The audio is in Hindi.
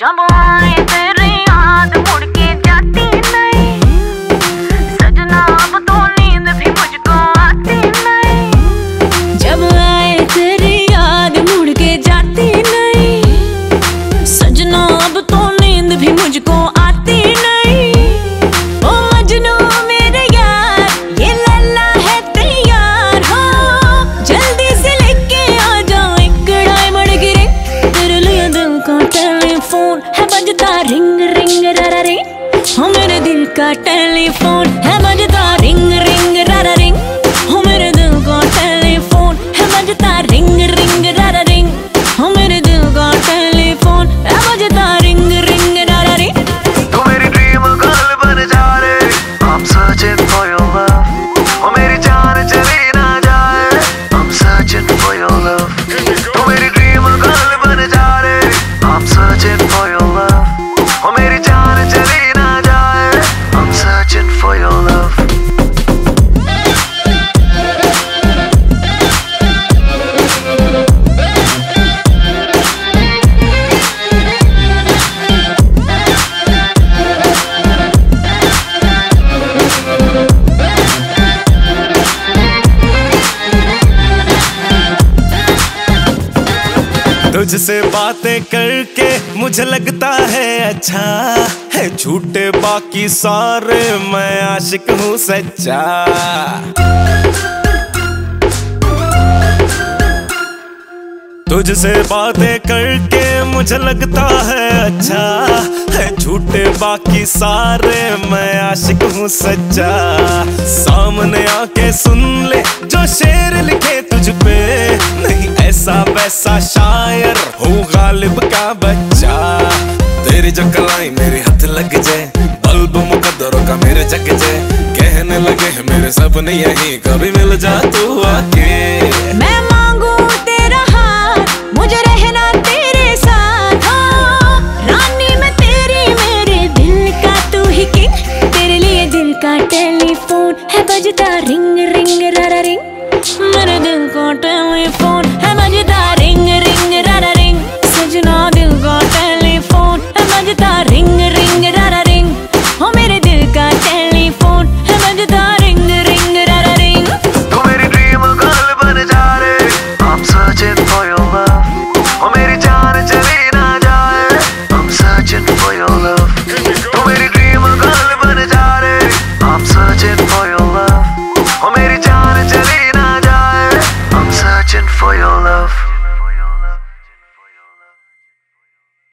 Jump on! टेलीफोन है मज़ेदार searching for your love तुझसे बातें करके मुझे लगता है अच्छा है झूठे बाकी सारे मैं आशिक हूँ सच्चा। तुझसे बातें करके मुझे लगता है अच्छा है झूठे बाकी सारे मैं आशिक हूँ सच्चा। सामने आके सुन ले जो शेर लिखे तुझ पे। नहीं ऐसा वैसा शाह तेरी जो कलाई मेरे हाथ लग जाए। बल्ब मुकद्दरों का मेरे जग जाए। कहने लगे मेरे सपने यही कभी मिल जा तू आके। मैं मांगू तेरा मुझे रहना तेरे साथ। हाँ, रानी मेरे दिल का तू ही तेरे लिए दिल का टेलीफोन है, बजता रिंग रिंग रिंग।